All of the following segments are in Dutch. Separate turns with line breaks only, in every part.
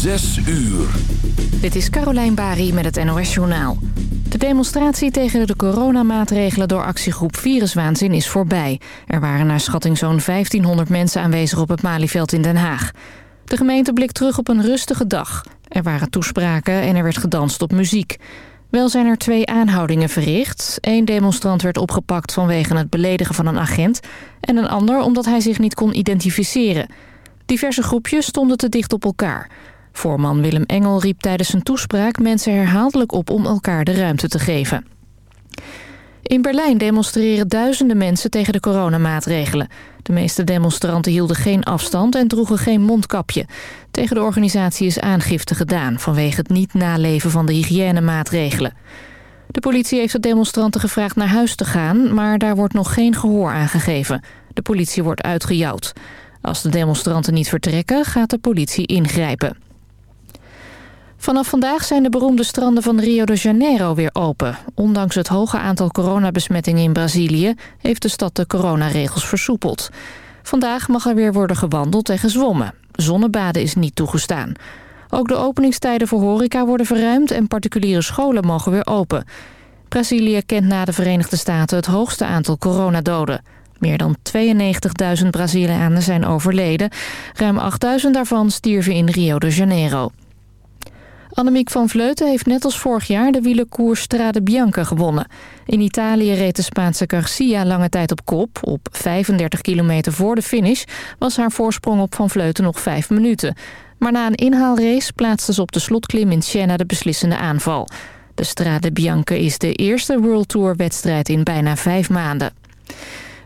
Zes uur.
Dit is Carolijn Bari met het NOS Journaal. De demonstratie tegen de coronamaatregelen door actiegroep Viruswaanzin is voorbij. Er waren naar schatting zo'n 1500 mensen aanwezig op het Malieveld in Den Haag. De gemeente blikt terug op een rustige dag. Er waren toespraken en er werd gedanst op muziek. Wel zijn er twee aanhoudingen verricht. Eén demonstrant werd opgepakt vanwege het beledigen van een agent... en een ander omdat hij zich niet kon identificeren. Diverse groepjes stonden te dicht op elkaar. Voorman Willem Engel riep tijdens zijn toespraak mensen herhaaldelijk op om elkaar de ruimte te geven. In Berlijn demonstreren duizenden mensen tegen de coronamaatregelen. De meeste demonstranten hielden geen afstand en droegen geen mondkapje. Tegen de organisatie is aangifte gedaan vanwege het niet naleven van de hygiënemaatregelen. De politie heeft de demonstranten gevraagd naar huis te gaan, maar daar wordt nog geen gehoor aan gegeven. De politie wordt uitgejouwd. Als de demonstranten niet vertrekken, gaat de politie ingrijpen. Vanaf vandaag zijn de beroemde stranden van Rio de Janeiro weer open. Ondanks het hoge aantal coronabesmettingen in Brazilië... heeft de stad de coronaregels versoepeld. Vandaag mag er weer worden gewandeld en gezwommen. Zonnebaden is niet toegestaan. Ook de openingstijden voor horeca worden verruimd... en particuliere scholen mogen weer open. Brazilië kent na de Verenigde Staten het hoogste aantal coronadoden. Meer dan 92.000 Brazilianen zijn overleden. Ruim 8.000 daarvan stierven in Rio de Janeiro. Annemiek van Vleuten heeft net als vorig jaar de wielerkoers Strade Bianca gewonnen. In Italië reed de Spaanse Garcia lange tijd op kop. Op 35 kilometer voor de finish was haar voorsprong op Van Vleuten nog 5 minuten. Maar na een inhaalrace plaatste ze op de slotklim in Siena de beslissende aanval. De Strade Bianca is de eerste World Tour wedstrijd in bijna vijf maanden.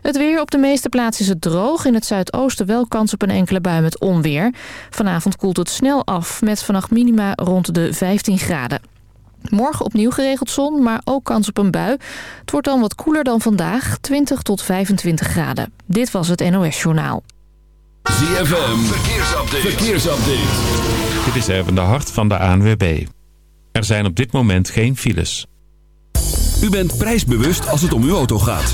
Het weer op de meeste plaatsen is het droog. In het zuidoosten wel kans op een enkele bui met onweer. Vanavond koelt het snel af met vannacht minima rond de 15 graden. Morgen opnieuw geregeld zon, maar ook kans op een bui. Het wordt dan wat koeler dan vandaag, 20 tot 25 graden. Dit was het NOS Journaal.
ZFM, verkeersupdate. verkeersupdate.
Dit is even de hart van de ANWB. Er zijn op dit moment geen files.
U bent prijsbewust als het om uw auto gaat.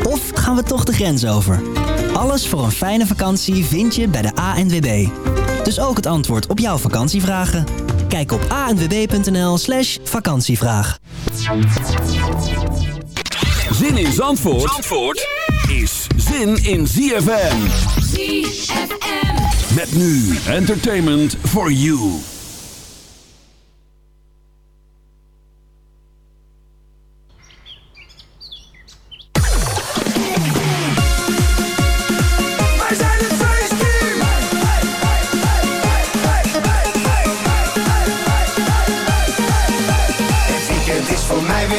Of gaan we toch de grens over? Alles voor een fijne vakantie vind je bij de ANWB. Dus ook het antwoord op jouw vakantievragen? Kijk op anwb.nl slash vakantievraag.
Zin in Zandvoort, Zandvoort is zin in ZFM. ZFM. Met nu entertainment for you.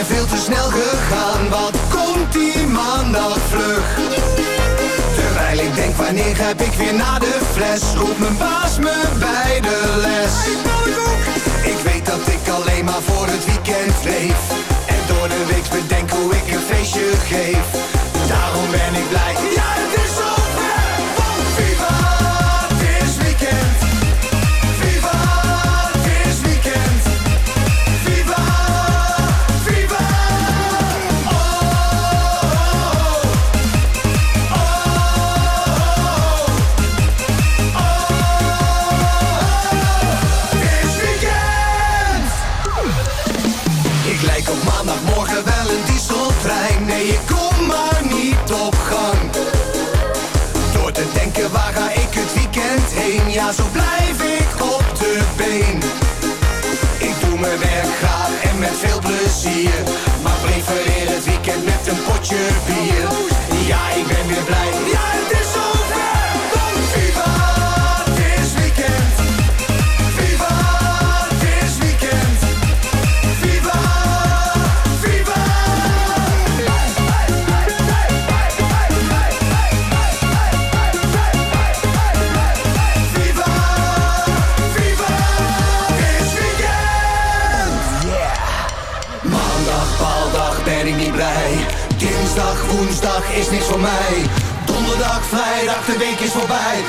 Veel te snel gegaan, wat komt die maandag vlug? Terwijl ik denk, wanneer heb ik weer naar de fles? Roept mijn baas me bij de les. Ik weet dat ik alleen maar voor het weekend leef. En door de week bedenk hoe ik een feestje geef. Ja, zo blijf ik op de been. Ik doe mijn werk graag en met veel plezier. Maar prefereer het weekend met een potje bier. Ja, ik ben weer blij. Ja, het is zover Is
niks voor mij. Donderdag, vrijdag, de week is voorbij.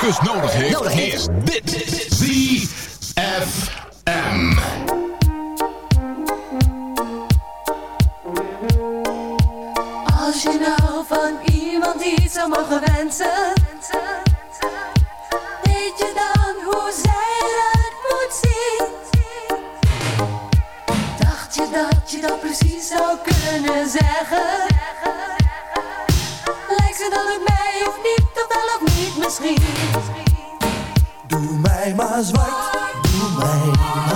Kus nodig heeft, nodig heeft. is dit. ZFM.
Als je nou van iemand iets zou mogen wensen. Weet je dan hoe zij het moet zien? Dacht je dat je dat precies zou kunnen zeggen? Lijkt ze dan het mij of niet, of wel of niet misschien?
mij maar zwart. Doe mij.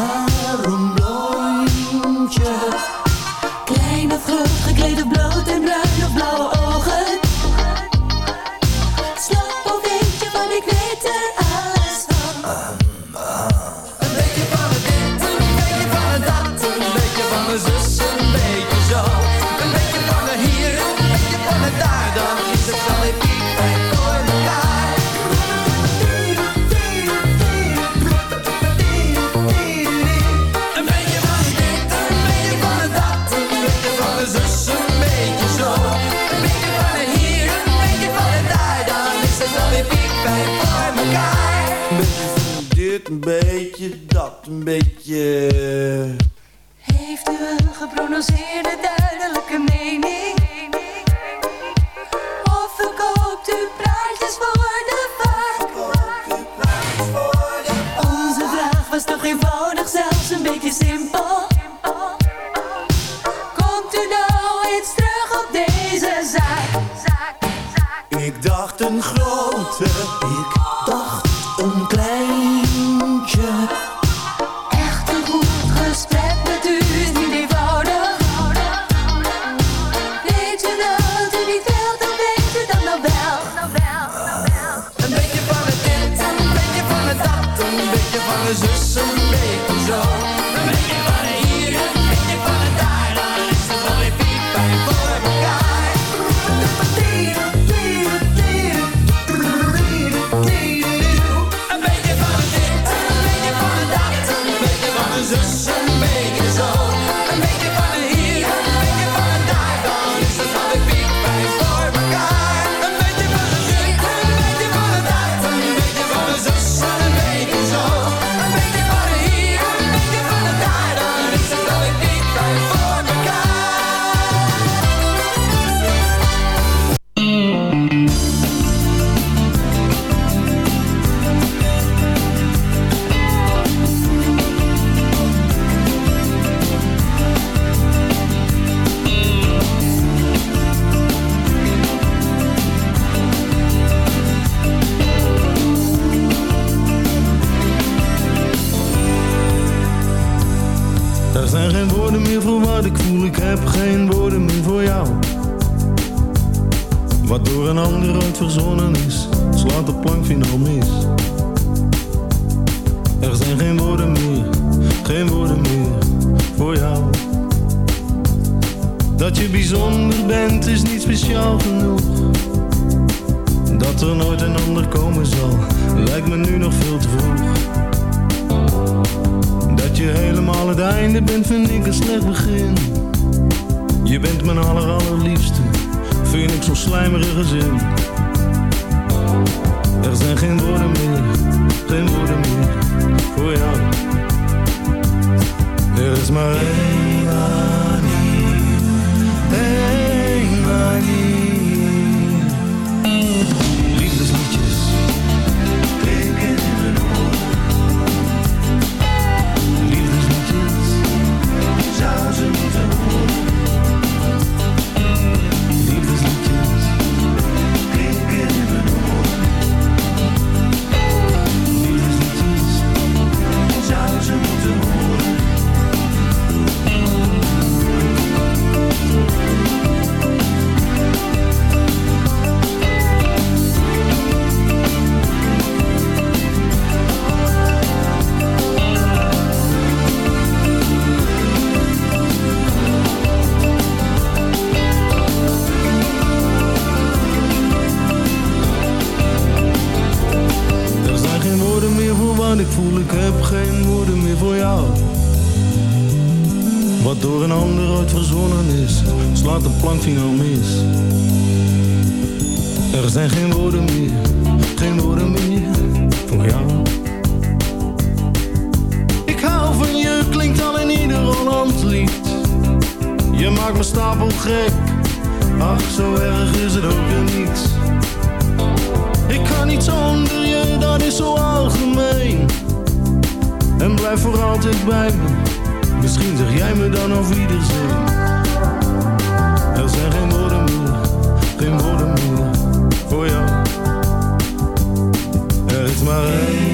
beetje...
Heeft u een geprononceerde duidelijke mening? Of verkoopt u praatjes voor de vaak? Onze vraag was toch eenvoudig, zelfs een beetje simpel. Komt u nou eens terug op deze zaak?
Ik dacht een grote, ik dacht een
klein. vind ik een slecht begin. Je bent mijn aller allerliefste, vind ik zo'n slijmerige zin. Er zijn geen woorden meer, geen woorden meer voor jou. Er is maar één. het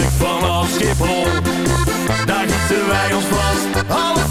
Vanaf Schiphol, daar gieten wij ons vast.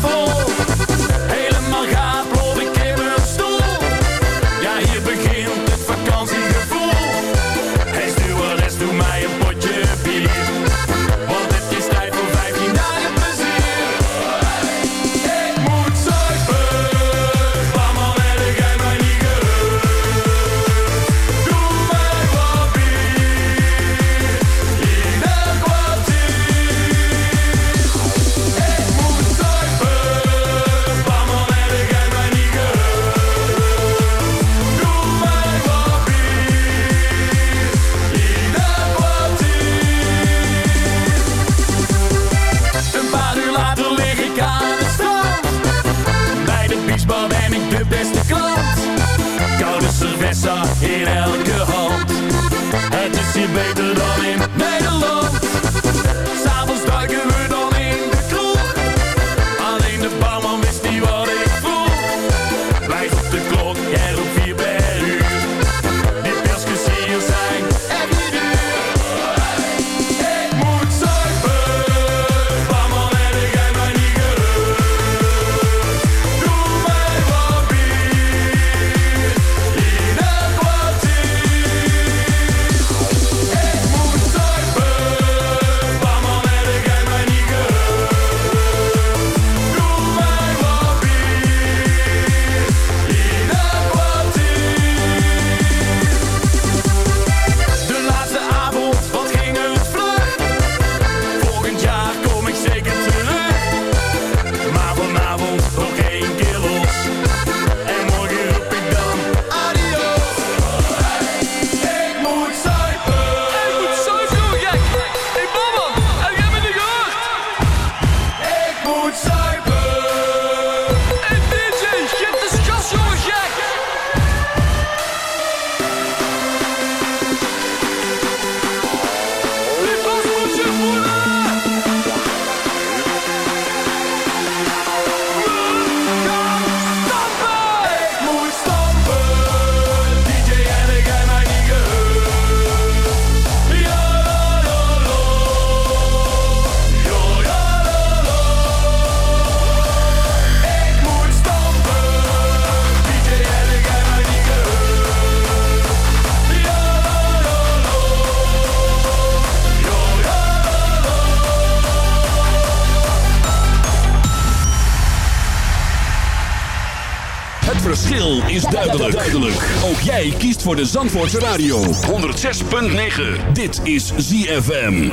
voor de
Zandvoortse Radio. 106.9. Dit is ZFM.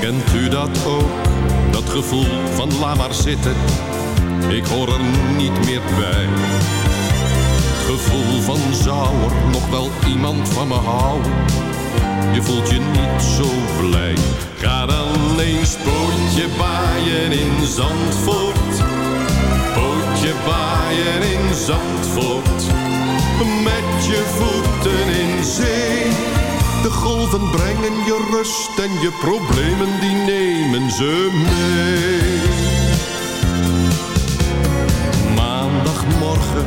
Kent u dat ook? Dat gevoel van laat maar zitten. Ik hoor er niet meer bij gevoel van zou er nog wel iemand van me houden. Je voelt je niet zo blij. Ga alleen eens pootje baaien in Zandvoort. Pootje baaien in Zandvoort. Met je voeten in zee. De golven brengen je rust en je problemen die nemen ze mee. Maandagmorgen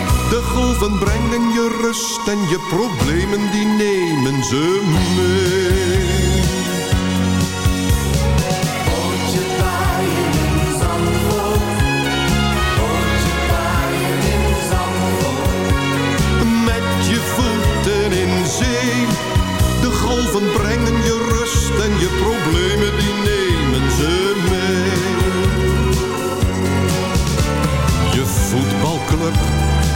De golven brengen je rust en je problemen die nemen ze mee.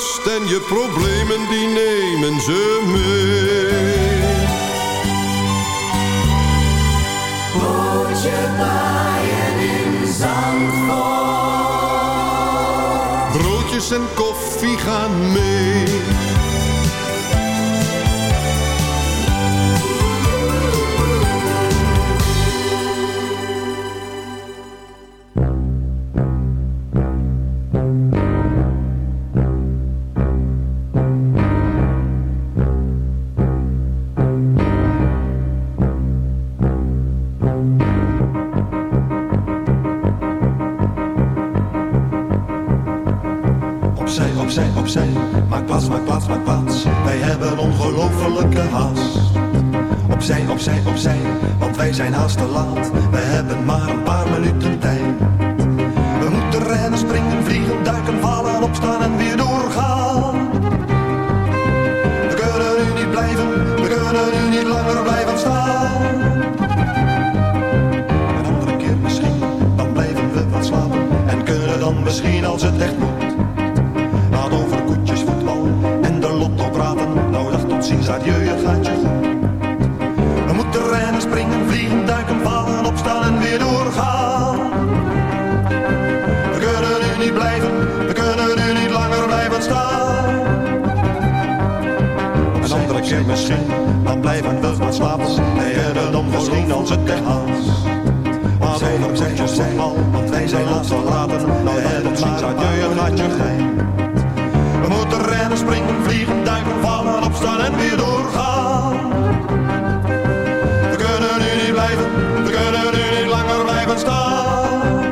rust en je problemen die nemen ze mee.
Pootje baaien in Zandvoort.
Broodjes en koffie gaan mee.
Plaats, maak plaats. Wij hebben ongelofelijke haast. Opzij, opzij, opzij, want wij zijn haast te laat. We hebben maar een paar minuten tijd. We moeten rennen, springen, vliegen, duiken, vallen, opstaan en weer doorgaan. We kunnen nu niet blijven, we kunnen nu niet langer blijven staan. Een andere keer misschien, dan blijven we wat slapen. En kunnen dan misschien als het echt ziens, adieu, het gaat je goed. We moeten rennen, springen, vliegen, duiken, vallen, opstaan en weer doorgaan. We kunnen nu niet blijven, we kunnen nu niet langer blijven staan. Een andere keer misschien, dan blijven we wat slapen. Wij hebben dan misschien als het haast. Maar over koetjes, voetbal, want wij zijn laatst verlaten. Nou hebben ziens, adieu, het gaat je. Springen, vliegen, duiken, vallen, opstaan en weer doorgaan. We kunnen nu niet blijven, we kunnen nu niet langer blijven staan.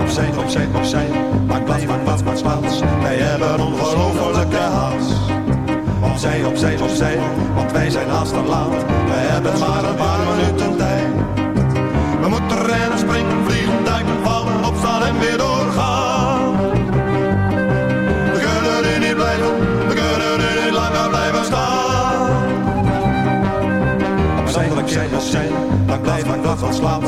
Opzij, opzij, opzij, maak plaats, maak plaats, maak plaats. Wij hebben ongelofelijke haast. Opzij, opzij, opzij, want wij zijn haast te laat. We hebben maar een paar minuten tijd. We moeten rennen, springen, vliegen, duiken, vallen, opstaan en weer doorgaan. blijf maar dag van slaap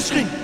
misschien.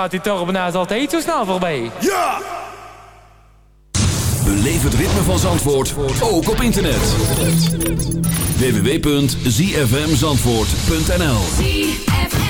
gaat
die torbenaars altijd zo snel voorbij.
Ja!
Beleef het ritme van Zandvoort, ook op internet. www.zfmzandvoort.nl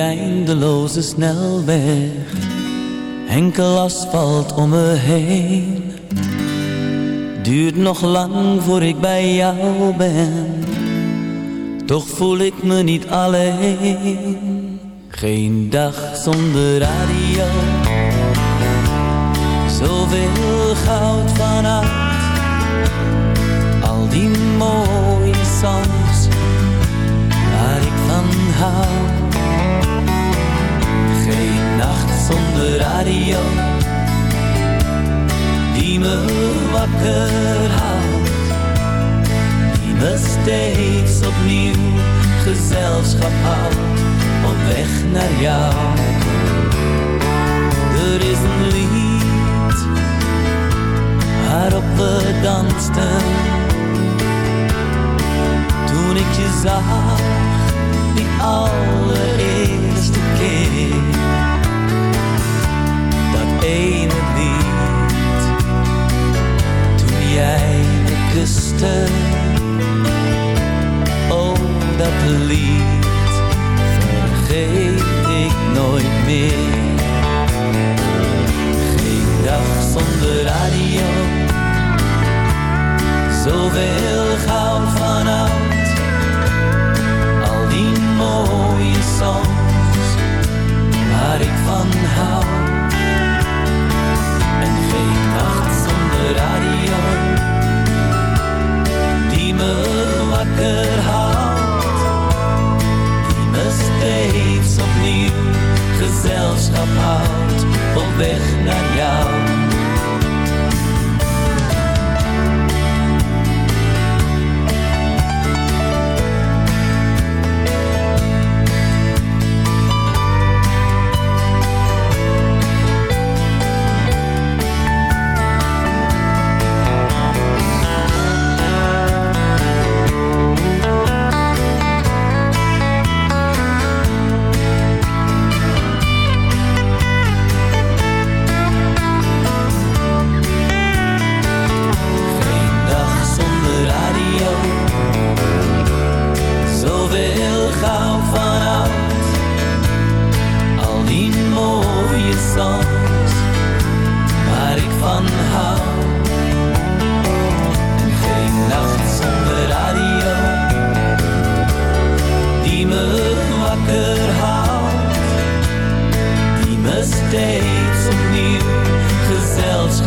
eindeloze snelweg. Enkel asfalt om me heen. Duurt nog lang voor ik bij jou ben. Toch voel ik me niet alleen. Geen dag zonder radio. Zoveel goud vanuit, Al die mooie songs. Waar ik van hou. Zonder radio. Die me wakker houdt, die me steeds opnieuw gezelschap houdt op weg naar jou. Er is een lied waarop we dansten. Toen ik je zag, die oude liefde. Oh, dat lied vergeet ik nooit meer. Geen dag zonder radio, zoveel gaat. weg naar jou.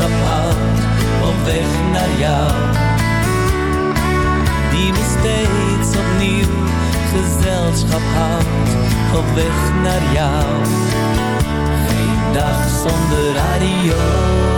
houdt op weg naar jou. Die me steeds opnieuw gezelschap houdt op weg naar jou. Geen dag zonder radio.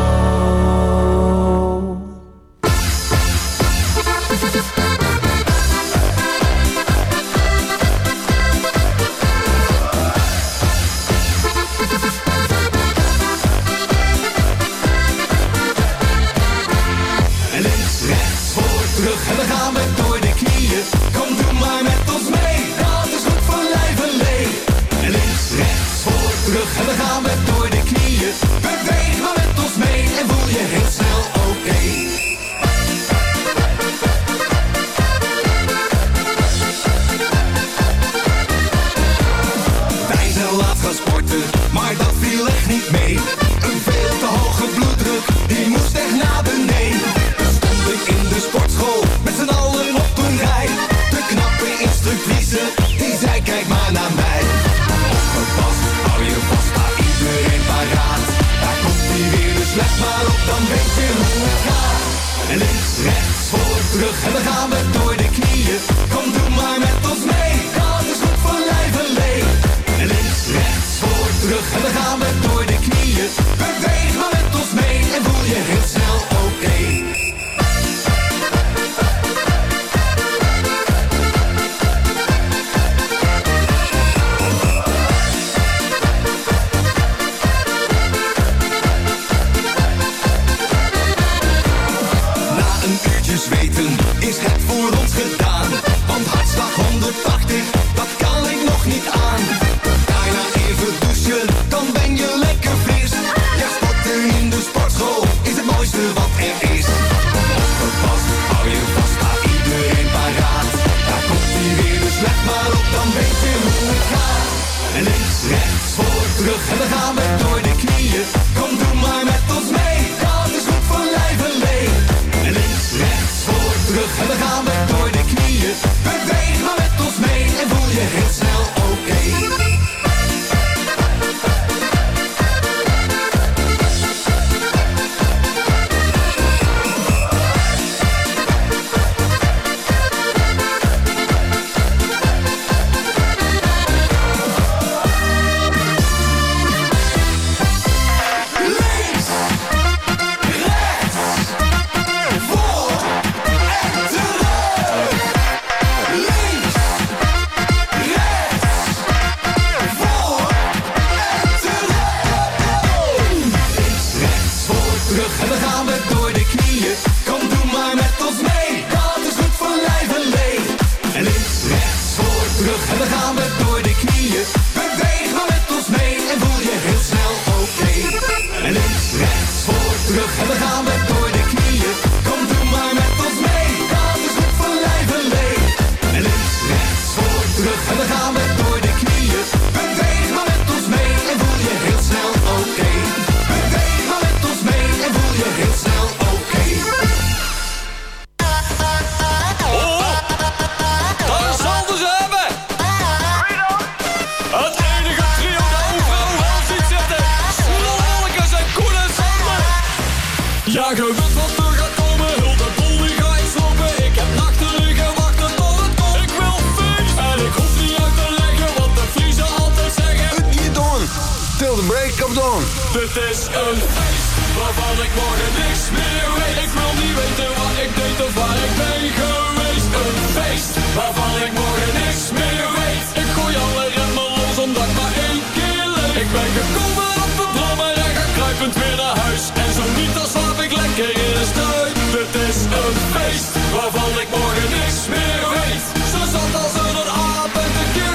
Dit is een feest waarvan ik morgen niks meer weet. Ik wil niet weten wat ik deed of waar ik ben geweest. Een feest waarvan ik morgen niks meer weet. Ik gooi alle remmen los omdat ik maar één keer leef. Ik ben gekomen op de brommer en ga kruipend weer naar huis. En zo niet, dan slaap ik lekker in de struik. Dit is een feest waarvan ik morgen niks meer weet. Zo zat als een aap en de keer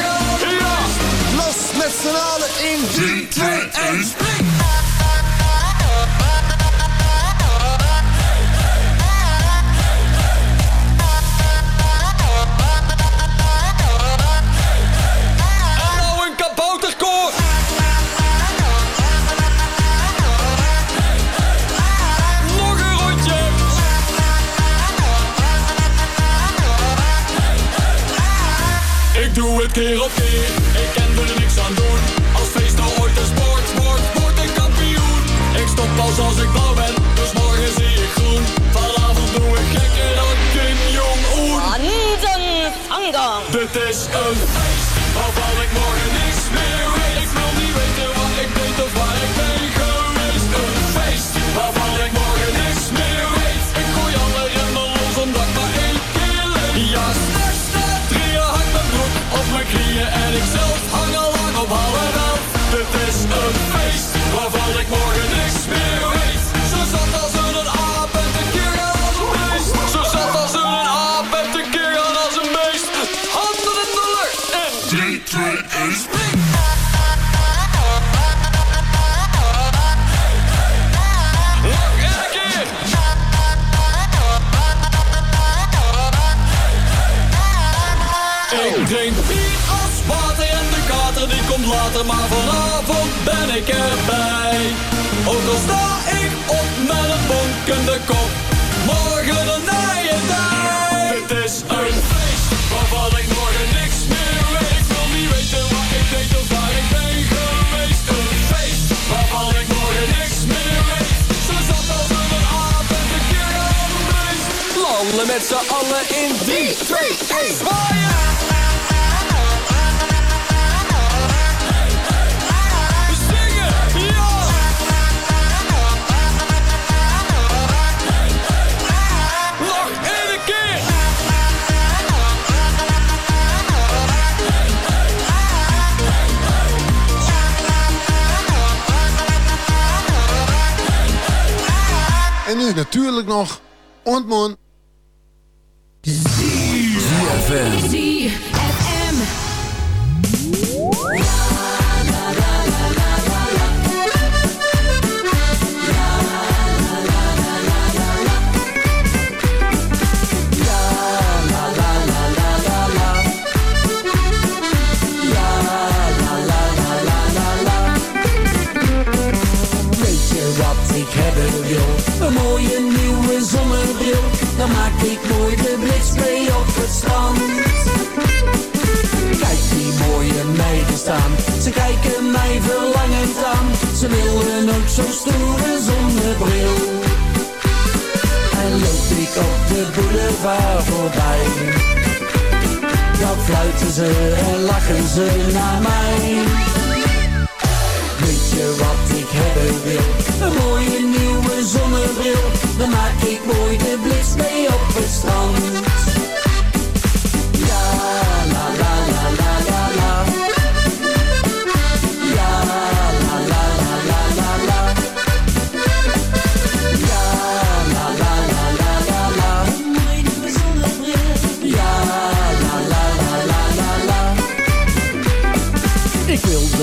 Ja, los met z'n allen in 3, 2, 1, spring! Keer op keer, ik kan er niks aan doen. Als feest nou ooit een sport wordt, word ik kampioen. Ik stop pas als ik blauw ben, dus morgen zie ik groen. Vanavond doe ik gekker dan Kim Jong-un. Dit is een feest kop, morgen een nije dag. Dit is een feest waarvan ik morgen niks meer weet. Ik wil niet weten wat ik deed of waar ik ben geweest. Een feest waarvan ik morgen niks meer weet. Zo zat als een aap en de keer aan. Landen met z'n allen in 3, 2, 1, zwaaien!
Natuurlijk nog ontmoet.
ZFM.
Ze kijken mij verlangend aan. Ze willen ook zo'n stoere zonnebril. En loop ik op de boulevard voorbij, dan fluiten ze en lachen ze naar mij. Weet je wat ik hebben wil? Een mooie nieuwe zonnebril. Dan maak ik mooi de blitz mee op het strand.